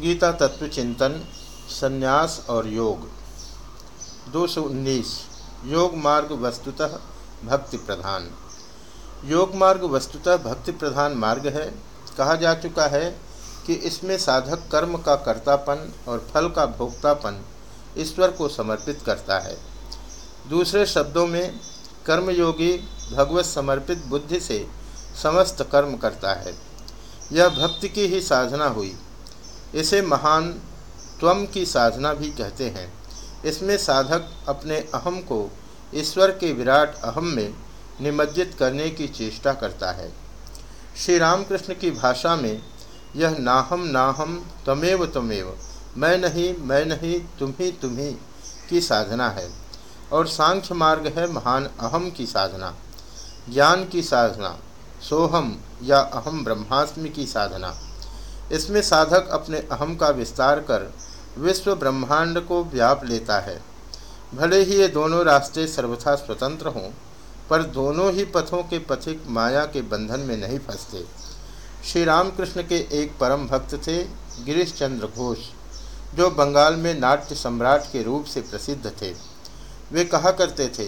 गीता तत्व चिंतन, संन्यास और योग। 219 योग मार्ग वस्तुतः भक्ति प्रधान। योग मार्ग वस्तुतः भक्ति प्रधान मार्ग है। कहा जा चुका है कि इसमें साधक कर्म का कर्तापन और फल का भोक्तापन ईश्वर को समर्पित करता है। दूसरे शब्दों में, कर्मयोगी भगवत समर्पित बुद्धि से समस्त कर्म करता है। यह भक्ति की ही साधना हुई। इसे महान त्वम की साधना भी कहते हैं। इसमें साधक अपने अहम को ईश्वर के विराट अहम में निमज्जित करने की चेष्टा करता है। श्री रामकृष्ण की भाषा में यह नाहम नाहम तमेव तमेव, मैं नहीं मैं नहीं, तुम ही तुम ही की साधना है और सांख्य मार्ग है महान अहम की साधना, ज्ञान की साधना, सोहम या अहम ब्रह्मास्मि की साधना। इसमें साधक अपने अहम का विस्तार कर विश्व ब्रह्मांड को व्याप लेता है। भले ही ये दोनों रास्ते सर्वथा स्वतंत्र हों, पर दोनों ही पथों के पथिक माया के बंधन में नहीं फंसते। श्री रामकृष्ण के एक परम भक्त थे गिरीश चंद्र घोष, जो बंगाल में नाट्य सम्राट के रूप से प्रसिद्ध थे। वे कहा करते थे,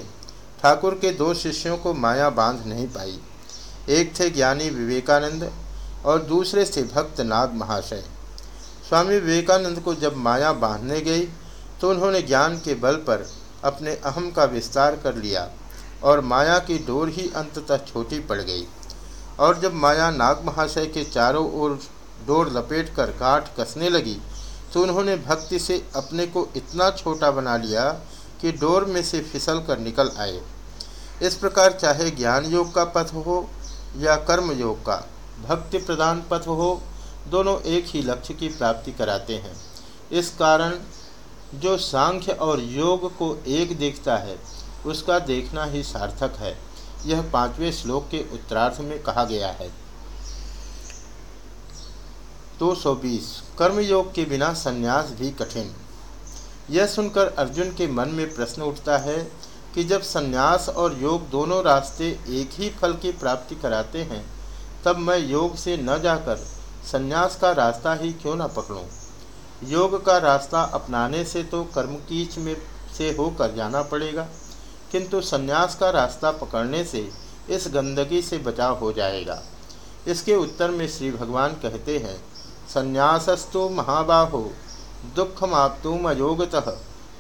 ठाकुर के दो शिष्यों को माया बाँध नहीं पाई। एक थे ज्ञानी विवेकानंद और दूसरे से भक्त नाग महाशय। स्वामी विवेकानंद को जब माया बांधने गई तो उन्होंने ज्ञान के बल पर अपने अहम का विस्तार कर लिया और माया की डोर ही अंततः छोटी पड़ गई। और जब माया नाग महाशय के चारों ओर डोर लपेट कर गांठ कसने लगी तो उन्होंने भक्ति से अपने को इतना छोटा बना लिया कि डोर में से फिसल कर निकल आए। इस प्रकार चाहे ज्ञान योग का पथ हो या कर्म योग का भक्ति प्रदान पथ हो, दोनों एक ही लक्ष्य की प्राप्ति कराते हैं। इस कारण जो सांख्य और योग को एक देखता है, उसका देखना ही सार्थक है। यह पाँचवें श्लोक के उत्तरार्थ में कहा गया है। 220 कर्मयोग के बिना संन्यास भी कठिन। यह सुनकर अर्जुन के मन में प्रश्न उठता है कि जब संन्यास और योग दोनों रास्ते एक ही फल की प्राप्ति कराते हैं तब मैं योग से न जाकर संन्यास का रास्ता ही क्यों न पकड़ूं? योग का रास्ता अपनाने से तो कर्म कीच में से होकर जाना पड़ेगा, किंतु संन्यास का रास्ता पकड़ने से इस गंदगी से बचाव हो जाएगा इसके उत्तर में श्री भगवान कहते हैं, संन्यासस्तु महाबाहो, दुखमाप्तुम अयोगतः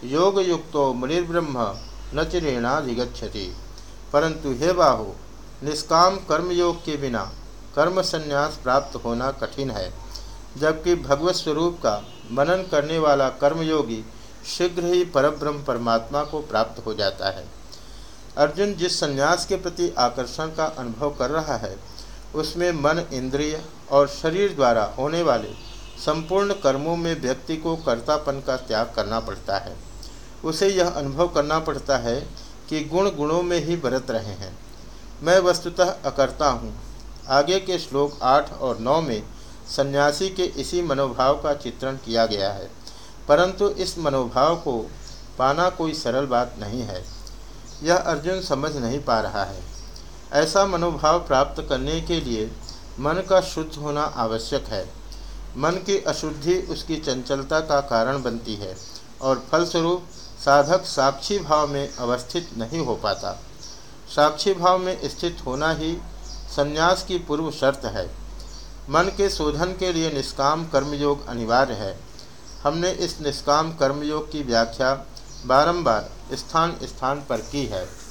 योग युक्तो मुनिर्ब्रह्म न चिरेणाधिगछति परंतु हे बाहो, निष्काम कर्मयोग के बिना कर्म संन्यास प्राप्त होना कठिन है, जबकि भगवत स्वरूप का मनन करने वाला कर्मयोगी शीघ्र ही परब्रह्म परमात्मा को प्राप्त हो जाता है। अर्जुन जिस संन्यास के प्रति आकर्षण का अनुभव कर रहा है, उसमें मन इंद्रिय और शरीर द्वारा होने वाले संपूर्ण कर्मों में व्यक्ति को कर्तापन का त्याग करना पड़ता है। उसे यह अनुभव करना पड़ता है कि गुण गुणों में ही बरत रहे हैं। मैं वस्तुतः अकर्ता हूँ आगे के श्लोक आठ और नौ में सन्यासी के इसी मनोभाव का चित्रण किया गया है। परंतु इस मनोभाव को पाना कोई सरल बात नहीं है। यह अर्जुन समझ नहीं पा रहा है। ऐसा मनोभाव प्राप्त करने के लिए मन का शुद्ध होना आवश्यक है। मन की अशुद्धि उसकी चंचलता का कारण बनती है और फलस्वरूप साधक साक्षी भाव में अवस्थित नहीं हो पाता। साक्षी भाव में स्थित होना ही संन्यास की पूर्व शर्त है। मन के शोधन के लिए निष्काम कर्मयोग अनिवार्य है। हमने इस निष्काम कर्मयोग की व्याख्या बारंबार स्थान स्थान पर की है।